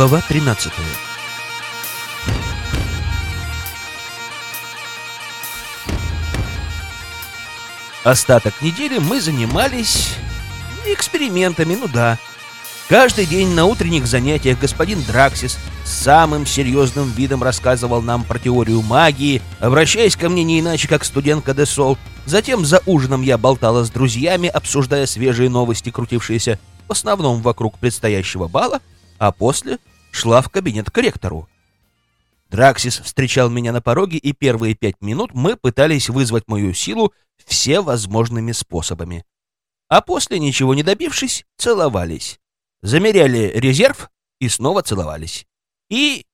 Глава 13 Остаток недели мы занимались экспериментами, ну да. Каждый день на утренних занятиях господин Драксис самым серьезным видом рассказывал нам про теорию магии, обращаясь ко мне не иначе, как студентка Десол. Затем за ужином я болтала с друзьями, обсуждая свежие новости, крутившиеся в основном вокруг предстоящего бала, а после шла в кабинет к ректору. Драксис встречал меня на пороге, и первые пять минут мы пытались вызвать мою силу все возможными способами. А после, ничего не добившись, целовались. Замеряли резерв и снова целовались. И,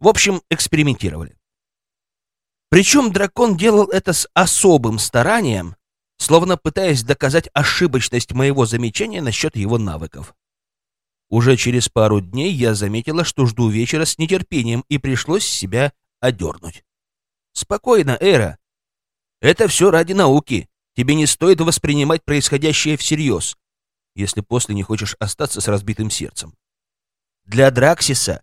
в общем, экспериментировали. Причем дракон делал это с особым старанием, словно пытаясь доказать ошибочность моего замечания насчет его навыков. Уже через пару дней я заметила, что жду вечера с нетерпением, и пришлось себя одернуть. «Спокойно, Эра. Это все ради науки. Тебе не стоит воспринимать происходящее всерьез, если после не хочешь остаться с разбитым сердцем. Для Драксиса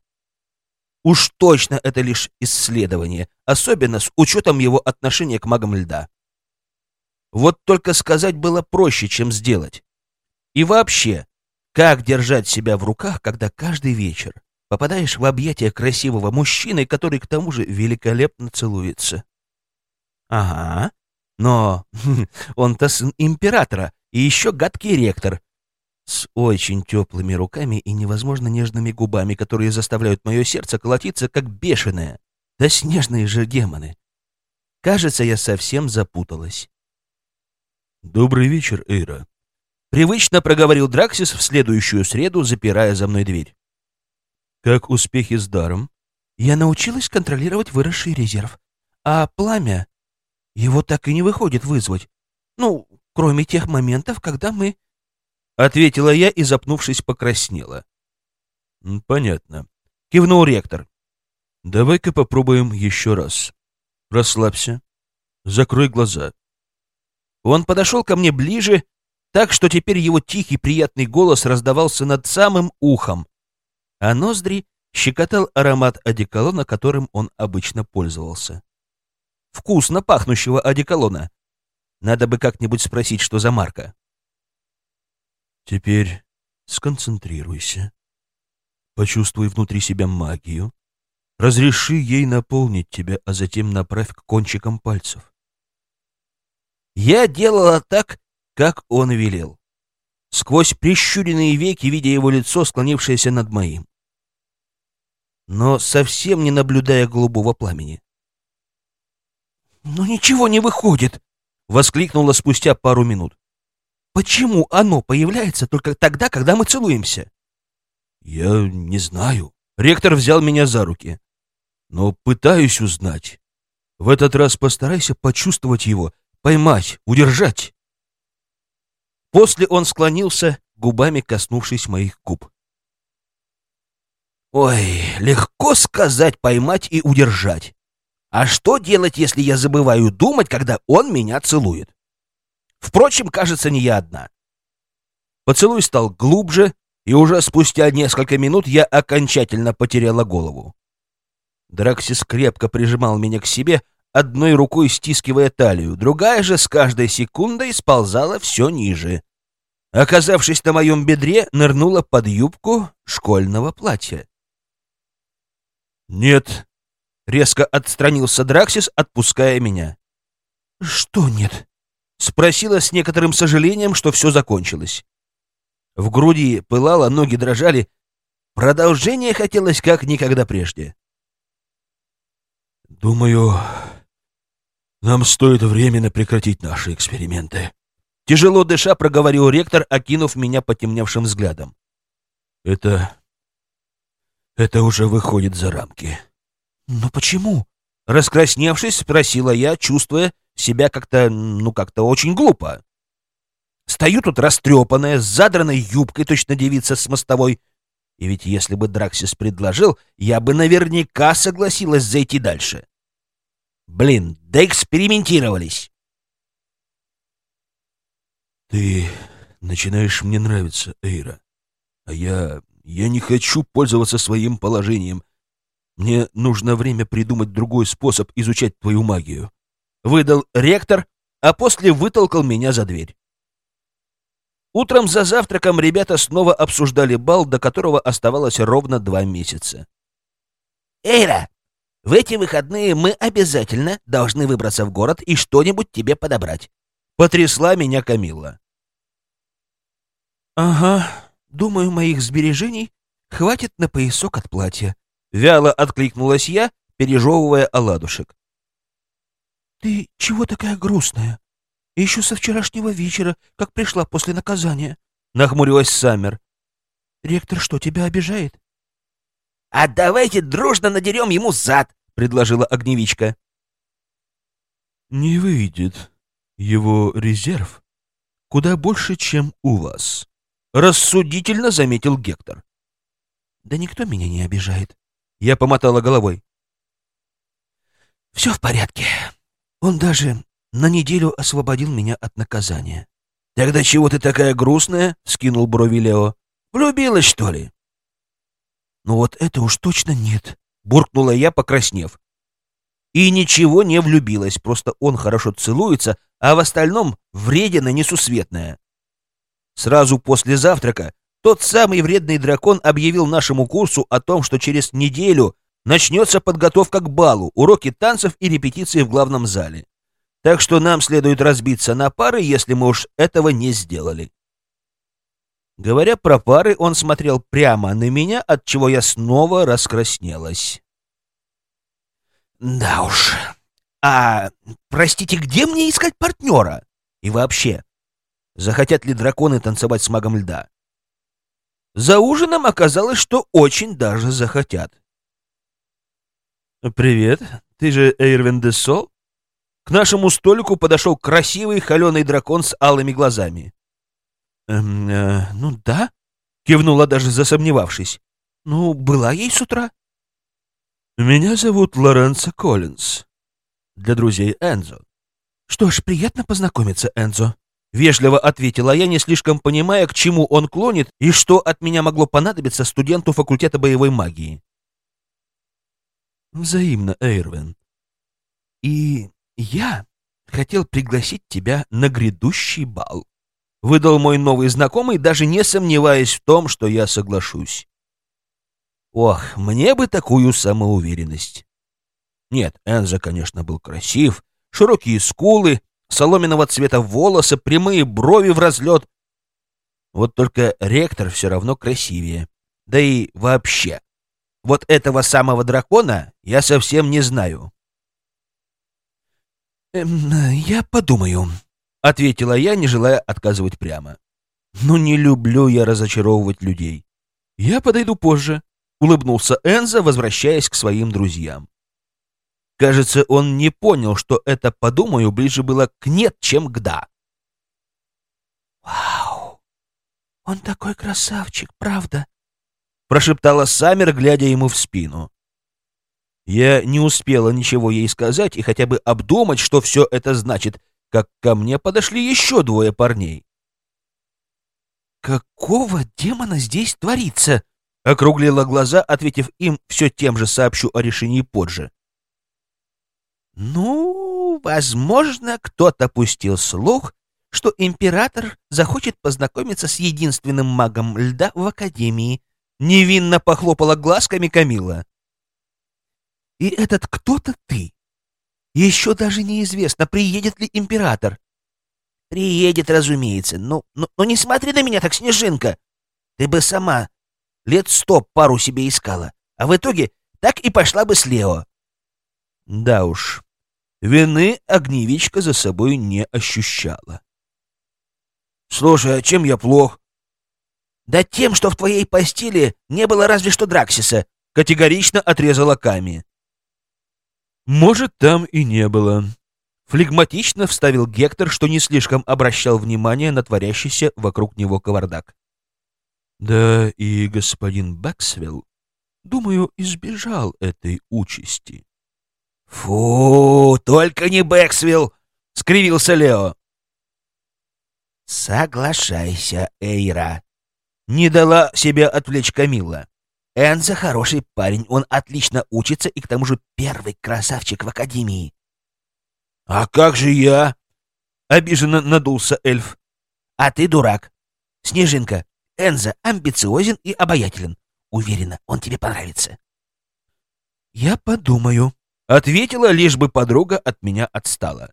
уж точно это лишь исследование, особенно с учетом его отношения к магам льда. Вот только сказать было проще, чем сделать. И вообще, как держать себя в руках, когда каждый вечер попадаешь в объятия красивого мужчины, который к тому же великолепно целуется? Ага, но он-то сын императора и еще гадкий ректор, с очень теплыми руками и невозможно нежными губами, которые заставляют мое сердце колотиться, как бешеное. Да снежные же демоны. Кажется, я совсем запуталась. «Добрый вечер, Эйра», Привычно проговорил Драксис в следующую среду, запирая за мной дверь. «Как успехи с даром?» «Я научилась контролировать выросший резерв. А пламя... Его так и не выходит вызвать. Ну, кроме тех моментов, когда мы...» Ответила я и, запнувшись, покраснела. «Понятно», — кивнул ректор. «Давай-ка попробуем еще раз. Расслабься. Закрой глаза». Он подошел ко мне ближе так что теперь его тихий приятный голос раздавался над самым ухом, а ноздри щекотал аромат одеколона, которым он обычно пользовался. Вкусно пахнущего одеколона. Надо бы как-нибудь спросить, что за марка. Теперь сконцентрируйся. Почувствуй внутри себя магию. Разреши ей наполнить тебя, а затем направь к кончикам пальцев. Я делала так, как он велел. Сквозь прищуренные веки, видя его лицо, склонившееся над моим. Но совсем не наблюдая голубого пламени. «Но ничего не выходит!» — воскликнула спустя пару минут. «Почему оно появляется только тогда, когда мы целуемся?» «Я не знаю». Ректор взял меня за руки. «Но пытаюсь узнать. В этот раз постарайся почувствовать его, поймать, удержать». После он склонился, губами коснувшись моих губ. Ой, легко сказать поймать и удержать. А что делать, если я забываю думать, когда он меня целует? Впрочем, кажется, не я одна. Поцелуй стал глубже, и уже спустя несколько минут я окончательно потеряла голову. Драксис крепко прижимал меня к себе, одной рукой стискивая талию, другая же с каждой секундой сползала все ниже. Оказавшись на моем бедре, нырнула под юбку школьного платья. «Нет», — резко отстранился Драксис, отпуская меня. «Что нет?» — спросила с некоторым сожалением, что все закончилось. В груди пылало, ноги дрожали. Продолжение хотелось как никогда прежде. «Думаю, нам стоит временно прекратить наши эксперименты». Тяжело дыша, проговорил ректор, окинув меня потемневшим взглядом. «Это... это уже выходит за рамки». «Но почему?» Раскрасневшись, спросила я, чувствуя себя как-то, ну, как-то очень глупо. Стою тут растрепанная, с задранной юбкой, точно девица с мостовой. И ведь если бы Драксис предложил, я бы наверняка согласилась зайти дальше. Блин, да экспериментировались. Ты начинаешь мне нравиться, Эйра. А я... Я не хочу пользоваться своим положением. Мне нужно время придумать другой способ изучать твою магию. Выдал ректор, а после вытолкал меня за дверь. Утром за завтраком ребята снова обсуждали бал, до которого оставалось ровно два месяца. «Эйра, в эти выходные мы обязательно должны выбраться в город и что-нибудь тебе подобрать», — потрясла меня Камилла. «Ага, думаю, моих сбережений хватит на поясок от платья», — вяло откликнулась я, пережевывая оладушек. «Ты чего такая грустная? Еще со вчерашнего вечера, как пришла после наказания», — нахмурилась Саммер. «Ректор что, тебя обижает?» «А давайте дружно надерем ему зад», — предложила огневичка. «Не выйдет. Его резерв куда больше, чем у вас», — рассудительно заметил Гектор. «Да никто меня не обижает». Я помотала головой. «Все в порядке. Он даже на неделю освободил меня от наказания». «Тогда чего ты такая грустная?» — скинул брови Лео. «Влюбилась, что ли?» «Ну вот это уж точно нет», — буркнула я, покраснев. И ничего не влюбилась, просто он хорошо целуется, а в остальном вредина несусветная. Сразу после завтрака тот самый вредный дракон объявил нашему курсу о том, что через неделю начнется подготовка к балу, уроки танцев и репетиции в главном зале. Так что нам следует разбиться на пары, если мы уж этого не сделали. Говоря про пары, он смотрел прямо на меня, от чего я снова раскраснелась. Да уж. А, простите, где мне искать партнера? И вообще, захотят ли драконы танцевать с магом льда? За ужином оказалось, что очень даже захотят. «Привет, ты же Эйрвин де Сол?» К нашему столику подошел красивый холеный дракон с алыми глазами. «Эм, э, ну да», — кивнула даже засомневавшись. «Ну, была ей с утра». «Меня зовут Лоренцо Коллинз. Для друзей Энзо». «Что ж, приятно познакомиться, Энзо», — вежливо ответила я, не слишком понимая, к чему он клонит и что от меня могло понадобиться студенту факультета боевой магии. «Взаимно, Эйрвин. И я хотел пригласить тебя на грядущий бал» выдал мой новый знакомый, даже не сомневаясь в том, что я соглашусь. Ох, мне бы такую самоуверенность. Нет, Энза, конечно, был красив, широкие скулы, соломенного цвета волосы, прямые брови в разлет. Вот только ректор все равно красивее. Да и вообще, вот этого самого дракона я совсем не знаю. «Эм, «Я подумаю», — ответила я, не желая отказывать прямо. «Ну не люблю я разочаровывать людей. Я подойду позже», — улыбнулся Энза, возвращаясь к своим друзьям. Кажется, он не понял, что это «подумаю» ближе было к «нет», чем к «да». «Вау! Он такой красавчик, правда?» — прошептала Саммер, глядя ему в спину. Я не успела ничего ей сказать и хотя бы обдумать, что все это значит, как ко мне подошли еще двое парней. «Какого демона здесь творится?» — округлила глаза, ответив им все тем же сообщу о решении позже. «Ну, возможно, кто-то пустил слух, что император захочет познакомиться с единственным магом льда в Академии», — невинно похлопала глазками Камила. «И этот кто-то ты. Еще даже неизвестно, приедет ли император. Приедет, разумеется. Но, но, но не смотри на меня так, Снежинка. Ты бы сама лет сто пару себе искала, а в итоге так и пошла бы с Лео. Да уж, вины огневичка за собой не ощущала. Слушай, а чем я плох? Да тем, что в твоей постели не было разве что Драксиса, категорично отрезала Ками. Может, там и не было. Флегматично вставил Гектор, что не слишком обращал внимание на творящийся вокруг него кавардак. Да и господин Бэксвилл, думаю, избежал этой участи. «Фу, только не Бэксвилл!» — скривился Лео. «Соглашайся, Эйра. Не дала себя отвлечь Камилла. Энза хороший парень, он отлично учится и к тому же первый красавчик в академии. — А как же я? — обиженно надулся эльф. — А ты дурак. Снежинка, Энза амбициозен и обаятелен. Уверена, он тебе понравится. — Я подумаю, — ответила, лишь бы подруга от меня отстала.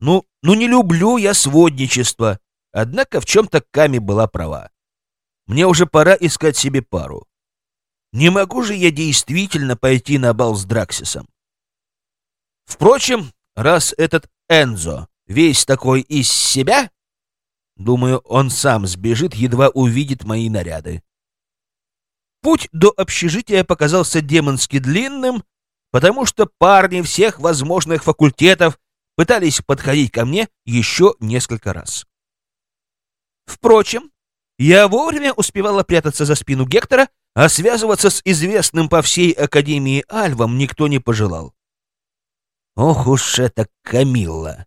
Ну, ну не люблю я сводничество. Однако в чем-то Ками была права. Мне уже пора искать себе пару. Не могу же я действительно пойти на бал с Драксисом. Впрочем, раз этот Энзо весь такой из себя, думаю, он сам сбежит, едва увидит мои наряды. Путь до общежития показался демонски длинным, потому что парни всех возможных факультетов пытались подходить ко мне еще несколько раз. Впрочем, я вовремя успевала прятаться за спину Гектора, а связываться с известным по всей Академии Альвом никто не пожелал. Ох уж это Камилла!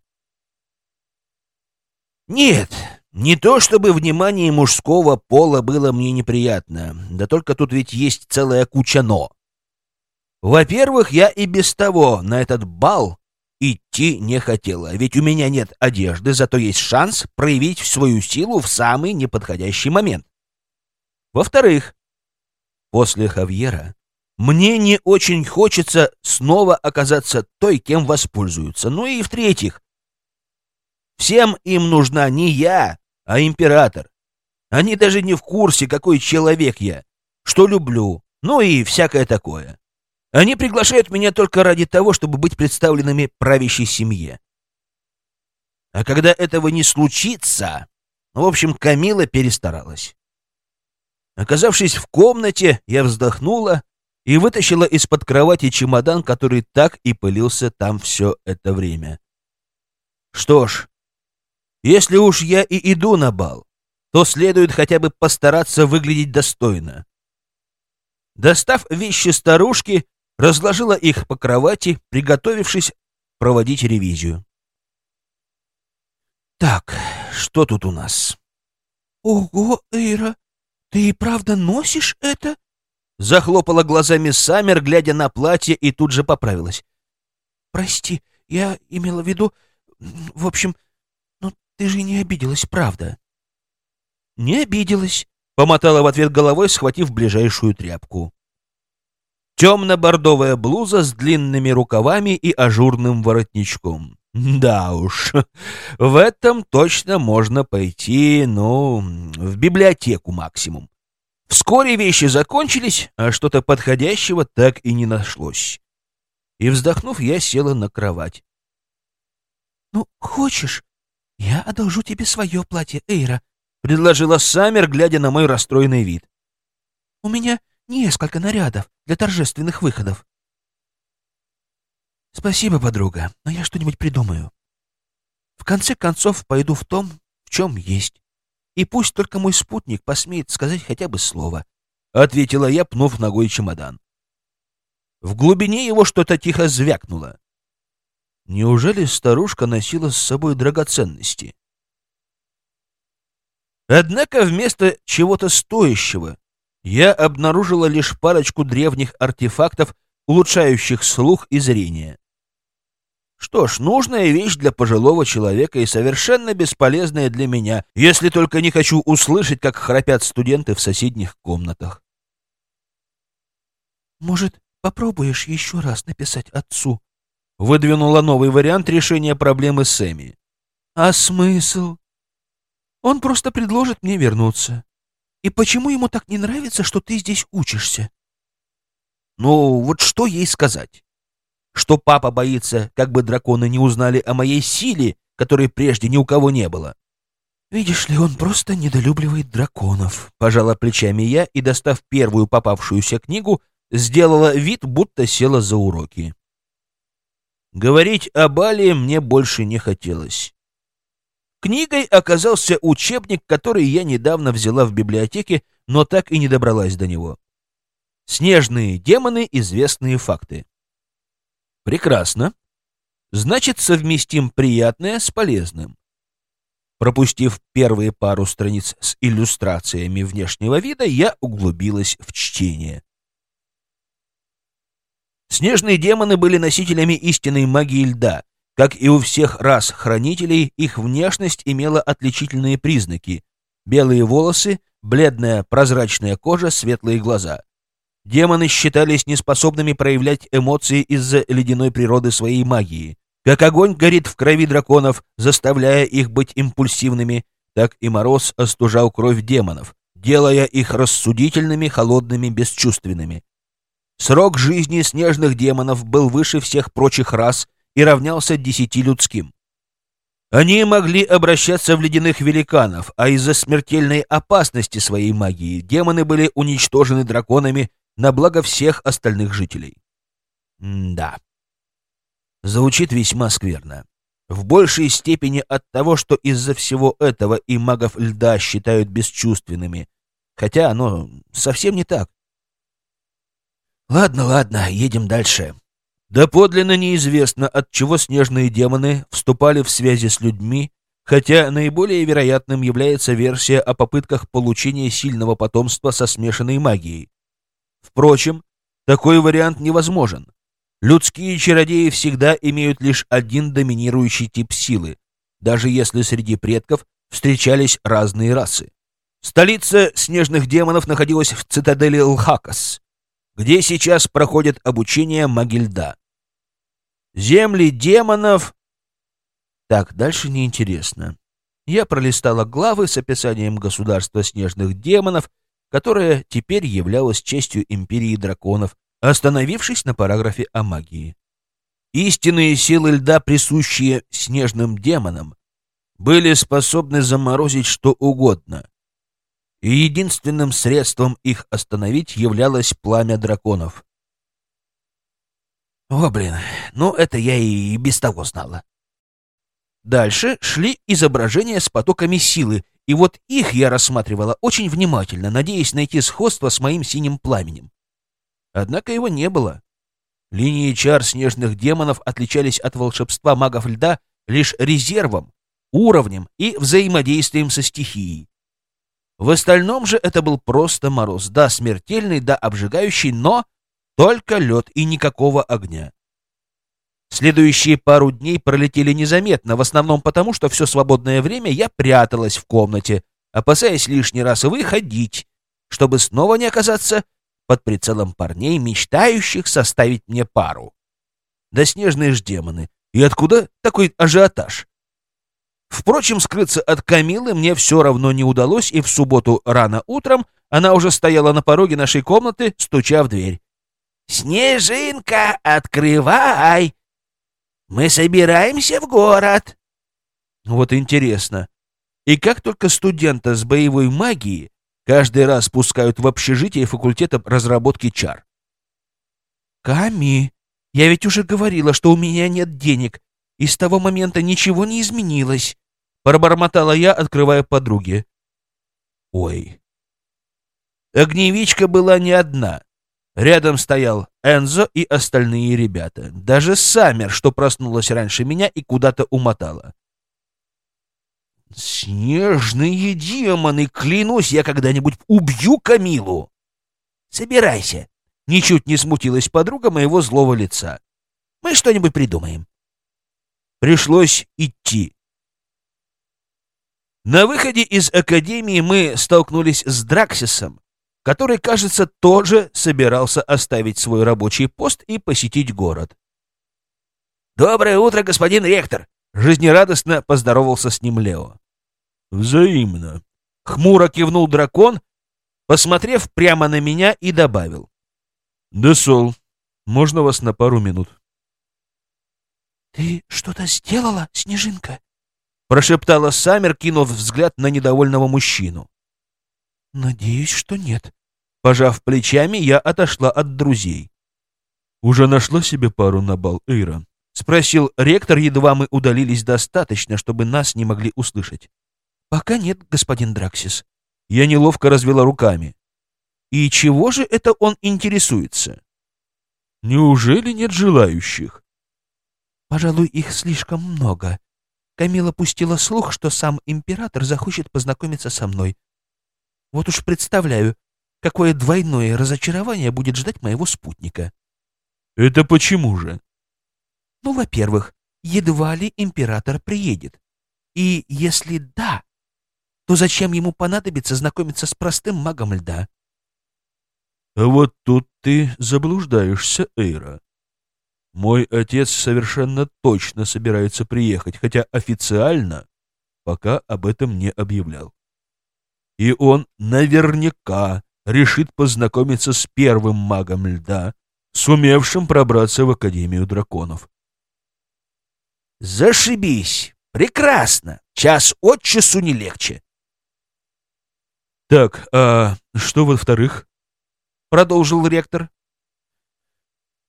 Нет, не то чтобы внимание мужского пола было мне неприятно, да только тут ведь есть целая куча «но». Во-первых, я и без того на этот бал идти не хотела, ведь у меня нет одежды, зато есть шанс проявить свою силу в самый неподходящий момент. Во-вторых, после Хавьера мне не очень хочется снова оказаться той, кем воспользуются. Ну и в-третьих, всем им нужна не я, а император. Они даже не в курсе, какой человек я, что люблю, ну и всякое такое. Они приглашают меня только ради того, чтобы быть представленными правящей семье. А когда этого не случится... В общем, Камила перестаралась. Оказавшись в комнате, я вздохнула и вытащила из-под кровати чемодан, который так и пылился там все это время. Что ж, если уж я и иду на бал, то следует хотя бы постараться выглядеть достойно. Достав вещи старушки, разложила их по кровати, приготовившись проводить ревизию. Так, что тут у нас? Ого, Эйра, ты и правда носишь это? Захлопала глазами Саммер, глядя на платье, и тут же поправилась. Прости, я имела в виду... В общем, ну ты же не обиделась, правда? Не обиделась, помотала в ответ головой, схватив ближайшую тряпку. Темно-бордовая блуза с длинными рукавами и ажурным воротничком. Да уж, в этом точно можно пойти, ну, в библиотеку максимум. Вскоре вещи закончились, а что-то подходящего так и не нашлось. И, вздохнув, я села на кровать. — Ну, хочешь, я одолжу тебе свое платье, Эйра, — предложила Саммер, глядя на мой расстроенный вид. — У меня Несколько нарядов для торжественных выходов. Спасибо, подруга, но я что-нибудь придумаю. В конце концов, пойду в том, в чем есть. И пусть только мой спутник посмеет сказать хотя бы слово, — ответила я, пнув ногой чемодан. В глубине его что-то тихо звякнуло. Неужели старушка носила с собой драгоценности? Однако вместо чего-то стоящего я обнаружила лишь парочку древних артефактов, улучшающих слух и зрение. Что ж, нужная вещь для пожилого человека и совершенно бесполезная для меня, если только не хочу услышать, как храпят студенты в соседних комнатах. «Может, попробуешь еще раз написать отцу?» Выдвинула новый вариант решения проблемы Сэмми. «А смысл? Он просто предложит мне вернуться. И почему ему так не нравится, что ты здесь учишься? Ну, вот что ей сказать? Что папа боится, как бы драконы не узнали о моей силе, которой прежде ни у кого не было. Видишь ли, он просто недолюбливает драконов. Пожала плечами я и, достав первую попавшуюся книгу, сделала вид, будто села за уроки. Говорить о Бале мне больше не хотелось. Книгой оказался учебник, который я недавно взяла в библиотеке, но так и не добралась до него. «Снежные демоны. Известные факты». Прекрасно. Значит, совместим приятное с полезным. Пропустив первые пару страниц с иллюстрациями внешнего вида, я углубилась в чтение. Снежные демоны были носителями истинной магии льда. Как и у всех рас хранителей, их внешность имела отличительные признаки. Белые волосы, бледная прозрачная кожа, светлые глаза. Демоны считались неспособными проявлять эмоции из-за ледяной природы своей магии. Как огонь горит в крови драконов, заставляя их быть импульсивными, так и мороз остужал кровь демонов, делая их рассудительными, холодными, бесчувственными. Срок жизни снежных демонов был выше всех прочих рас и равнялся десяти людским. Они могли обращаться в ледяных великанов, а из-за смертельной опасности своей магии демоны были уничтожены драконами на благо всех остальных жителей. М да. Звучит весьма скверно. В большей степени от того, что из-за всего этого и магов льда считают бесчувственными, хотя оно совсем не так. Ладно, ладно, едем дальше. Доподлинно неизвестно, от чего снежные демоны вступали в связи с людьми, хотя наиболее вероятным является версия о попытках получения сильного потомства со смешанной магией. Впрочем, такой вариант невозможен. Людские чародеи всегда имеют лишь один доминирующий тип силы, даже если среди предков встречались разные расы. Столица снежных демонов находилась в цитадели Лхакас, где сейчас проходит обучение маги льда. Земли демонов... Так, дальше неинтересно. Я пролистала главы с описанием государства снежных демонов, которое теперь являлось частью империи драконов, остановившись на параграфе о магии. Истинные силы льда, присущие снежным демонам, были способны заморозить что угодно, и единственным средством их остановить являлось пламя драконов. О, блин, ну это я и без того знала. Дальше шли изображения с потоками силы, и вот их я рассматривала очень внимательно, надеясь найти сходство с моим синим пламенем. Однако его не было. Линии чар снежных демонов отличались от волшебства магов льда лишь резервом, уровнем и взаимодействием со стихией. В остальном же это был просто мороз, да, смертельный, да, обжигающий, но только лед и никакого огня. Следующие пару дней пролетели незаметно, в основном потому, что все свободное время я пряталась в комнате, опасаясь лишний раз выходить, чтобы снова не оказаться под прицелом парней, мечтающих составить мне пару. Да снежные ж демоны. И откуда такой ажиотаж? Впрочем, скрыться от Камилы мне все равно не удалось, и в субботу рано утром она уже стояла на пороге нашей комнаты, стуча в дверь. «Снежинка, открывай! Мы собираемся в город!» Вот интересно. И как только студента с боевой магией каждый раз пускают в общежитие факультета разработки чар? «Ками, я ведь уже говорила, что у меня нет денег, и с того момента ничего не изменилось», — пробормотала я, открывая подруге. «Ой». Огневичка была не одна. Рядом стоял Энзо и остальные ребята. Даже Саммер, что проснулась раньше меня и куда-то умотала. «Снежные демоны! Клянусь, я когда-нибудь убью Камилу!» «Собирайся!» Ничуть не смутилась подруга моего злого лица. «Мы что-нибудь придумаем». Пришлось идти. На выходе из академии мы столкнулись с Драксисом, который, кажется, тоже собирался оставить свой рабочий пост и посетить город. «Доброе утро, господин ректор!» — жизнерадостно поздоровался с ним Лео. «Взаимно!» — хмуро кивнул дракон, посмотрев прямо на меня и добавил. «Десол, можно вас на пару минут?» «Ты что-то сделала, Снежинка?» — прошептала Саммер, кинув взгляд на недовольного мужчину. «Надеюсь, что нет». Пожав плечами, я отошла от друзей. «Уже нашла себе пару на бал, Эйра?» — спросил ректор, едва мы удалились достаточно, чтобы нас не могли услышать. «Пока нет, господин Драксис». Я неловко развела руками. «И чего же это он интересуется?» «Неужели нет желающих?» Пожалуй, их слишком много. Камила пустила слух, что сам император захочет познакомиться со мной. Вот уж представляю, какое двойное разочарование будет ждать моего спутника. Это почему же? Ну, во-первых, едва ли император приедет. И если да, то зачем ему понадобится знакомиться с простым магом льда? А вот тут ты заблуждаешься, Эйра. Мой отец совершенно точно собирается приехать, хотя официально пока об этом не объявлял. И он наверняка решит познакомиться с первым магом льда, сумевшим пробраться в Академию драконов. Зашибись! Прекрасно! Час от часу не легче. Так, а что во-вторых? Продолжил ректор.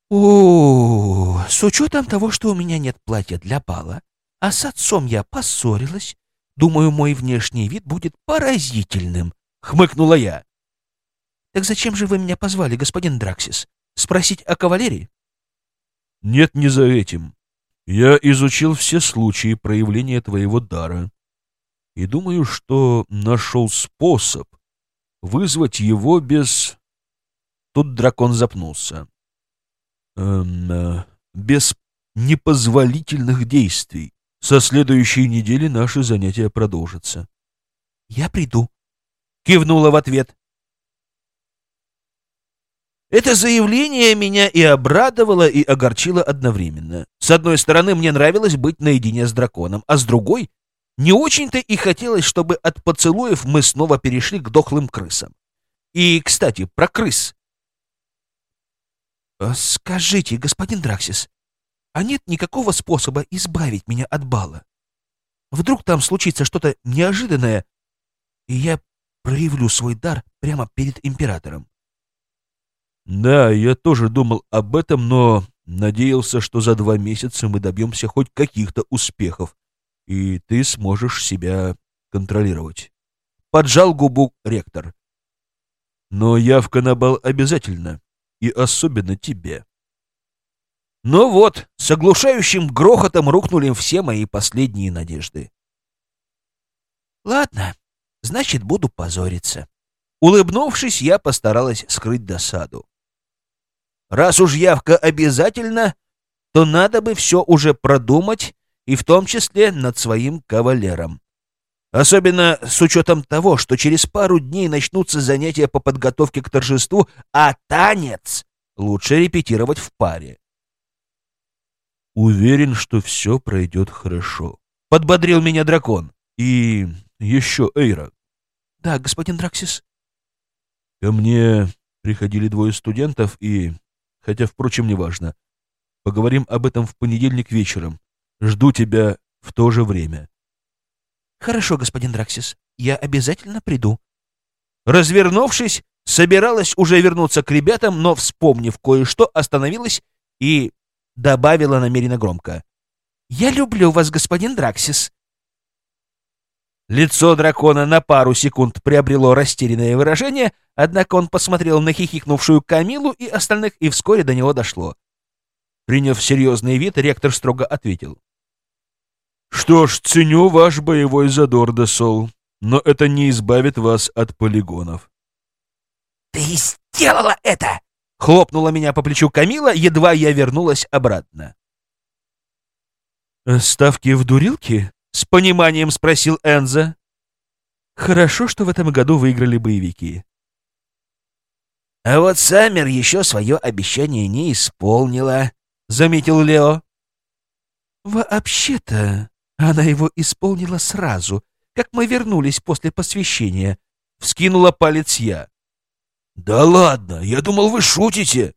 О, с учетом того, что у меня нет платья для бала, а с отцом я поссорилась, думаю, мой внешний вид будет поразительным, хмыкнула я. Так зачем же вы меня позвали, господин Драксис? Спросить о кавалерии? Нет, не за этим. Я изучил все случаи проявления твоего дара и думаю, что нашел способ вызвать его без... Тут дракон запнулся. Эм, э, без непозволительных действий. Со следующей недели наши занятия продолжатся. «Я приду», — кивнула в ответ. Это заявление меня и обрадовало, и огорчило одновременно. С одной стороны, мне нравилось быть наедине с драконом, а с другой — не очень-то и хотелось, чтобы от поцелуев мы снова перешли к дохлым крысам. И, кстати, про крыс. Э, «Скажите, господин Драксис, а нет никакого способа избавить меня от бала? Вдруг там случится что-то неожиданное, и я проявлю свой дар прямо перед императором?» Да, я тоже думал об этом, но надеялся, что за два месяца мы добьемся хоть каких-то успехов, и ты сможешь себя контролировать. Поджал губу ректор. Но явка на бал обязательно, и особенно тебе. Ну вот, с оглушающим грохотом рухнули все мои последние надежды. Ладно, значит, буду позориться. Улыбнувшись, я постаралась скрыть досаду. Раз уж явка обязательно, то надо бы все уже продумать, и в том числе над своим кавалером. Особенно с учетом того, что через пару дней начнутся занятия по подготовке к торжеству, а танец лучше репетировать в паре. «Уверен, что все пройдет хорошо», — подбодрил меня дракон. «И еще Эйра». «Да, господин Драксис». «Ко мне приходили двое студентов и хотя, впрочем, неважно. Поговорим об этом в понедельник вечером. Жду тебя в то же время. Хорошо, господин Драксис, я обязательно приду. Развернувшись, собиралась уже вернуться к ребятам, но, вспомнив кое-что, остановилась и добавила намеренно громко. «Я люблю вас, господин Драксис». Лицо дракона на пару секунд приобрело растерянное выражение, однако он посмотрел на хихикнувшую Камилу и остальных, и вскоре до него дошло. Приняв серьезный вид, ректор строго ответил. «Что ж, ценю ваш боевой задор, Десол, но это не избавит вас от полигонов». «Ты сделала это!» — хлопнула меня по плечу Камила, едва я вернулась обратно. «Ставки в дурилке?» — с пониманием спросил Энза. «Хорошо, что в этом году выиграли боевики». «А вот Саммер еще свое обещание не исполнила», — заметил Лео. «Вообще-то она его исполнила сразу, как мы вернулись после посвящения», — вскинула палец я. «Да ладно, я думал, вы шутите!»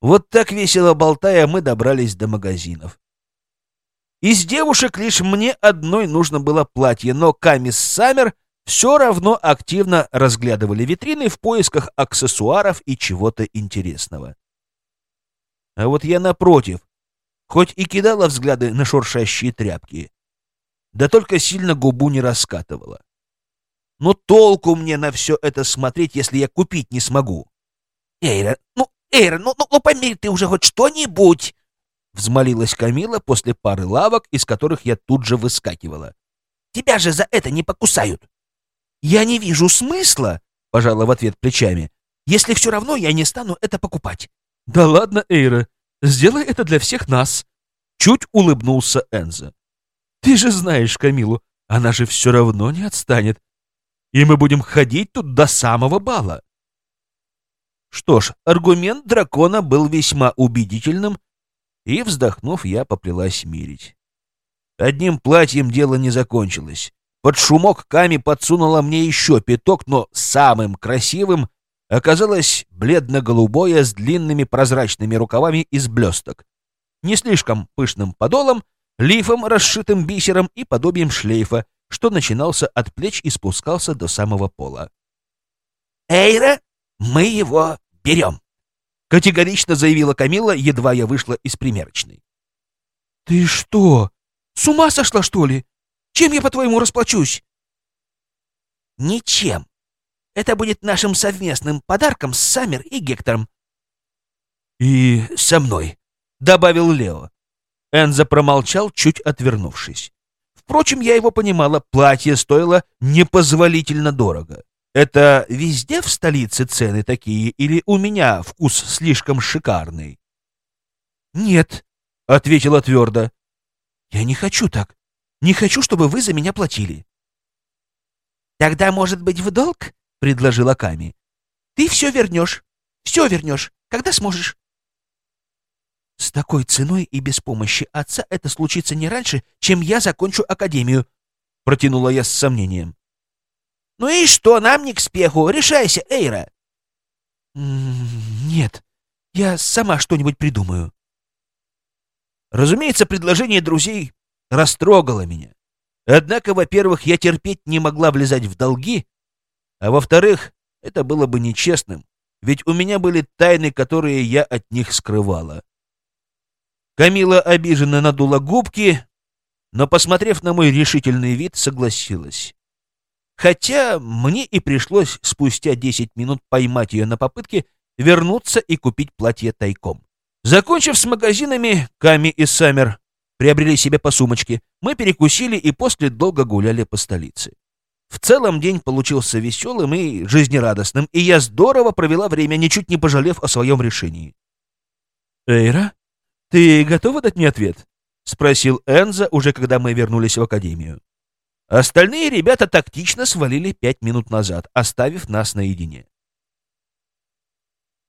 Вот так весело болтая, мы добрались до магазинов. Из девушек лишь мне одной нужно было платье, но Камис Саммер все равно активно разглядывали витрины в поисках аксессуаров и чего-то интересного. А вот я напротив, хоть и кидала взгляды на шуршащие тряпки, да только сильно губу не раскатывала. Но толку мне на все это смотреть, если я купить не смогу? Эйра, ну, Эйра, ну, ну, ну померь ты уже хоть что-нибудь! взмолилась Камила после пары лавок, из которых я тут же выскакивала. «Тебя же за это не покусают!» «Я не вижу смысла!» — пожала в ответ плечами. «Если все равно я не стану это покупать». «Да ладно, Эйра, сделай это для всех нас!» Чуть улыбнулся Энза. «Ты же знаешь Камилу, она же все равно не отстанет. И мы будем ходить тут до самого бала». Что ж, аргумент дракона был весьма убедительным, и, вздохнув, я поплелась мирить. Одним платьем дело не закончилось. Под шумок Ками подсунула мне еще пяток, но самым красивым оказалось бледно-голубое с длинными прозрачными рукавами из блесток, не слишком пышным подолом, лифом, расшитым бисером и подобием шлейфа, что начинался от плеч и спускался до самого пола. «Эйра, мы его берем!» — категорично заявила Камила, едва я вышла из примерочной. «Ты что, с ума сошла, что ли? Чем я, по-твоему, расплачусь?» «Ничем. Это будет нашим совместным подарком с Саммер и Гектором». «И со мной», — добавил Лео. Энза промолчал, чуть отвернувшись. Впрочем, я его понимала, платье стоило непозволительно дорого. Это везде в столице цены такие, или у меня вкус слишком шикарный? Нет, — ответила твердо. Я не хочу так. Не хочу, чтобы вы за меня платили. Тогда, может быть, в долг? — предложила Ками. Ты все вернешь. Все вернешь, когда сможешь. С такой ценой и без помощи отца это случится не раньше, чем я закончу академию, — протянула я с сомнением. «Ну и что, нам не к спеху. Решайся, Эйра!» «Нет, я сама что-нибудь придумаю». Разумеется, предложение друзей растрогало меня. Однако, во-первых, я терпеть не могла влезать в долги, а во-вторых, это было бы нечестным, ведь у меня были тайны, которые я от них скрывала. Камила обиженно надула губки, но, посмотрев на мой решительный вид, согласилась. Хотя мне и пришлось спустя 10 минут поймать ее на попытке вернуться и купить платье тайком. Закончив с магазинами, Ками и Саммер приобрели себе по сумочке. Мы перекусили и после долго гуляли по столице. В целом день получился веселым и жизнерадостным, и я здорово провела время, ничуть не пожалев о своем решении. «Эйра, ты готова дать мне ответ?» — спросил Энза, уже когда мы вернулись в академию. Остальные ребята тактично свалили пять минут назад, оставив нас наедине.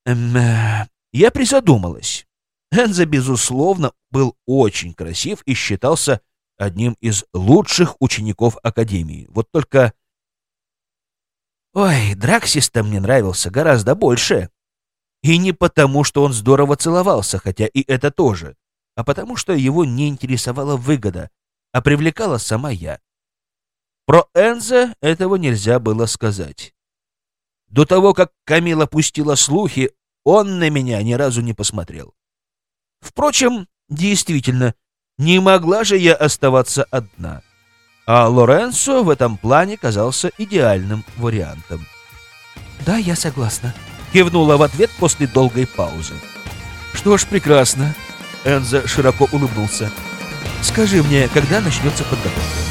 Эм, э, я призадумалась. Энза, безусловно, был очень красив и считался одним из лучших учеников Академии. Вот только... Ой, Драксис-то мне нравился гораздо больше. И не потому, что он здорово целовался, хотя и это тоже, а потому, что его не интересовала выгода, а привлекала сама я. Про Энза этого нельзя было сказать. До того, как Камила пустила слухи, он на меня ни разу не посмотрел. Впрочем, действительно, не могла же я оставаться одна. А Лоренцо в этом плане казался идеальным вариантом. «Да, я согласна», — кивнула в ответ после долгой паузы. «Что ж, прекрасно», — Энза широко улыбнулся. «Скажи мне, когда начнется подготовка?»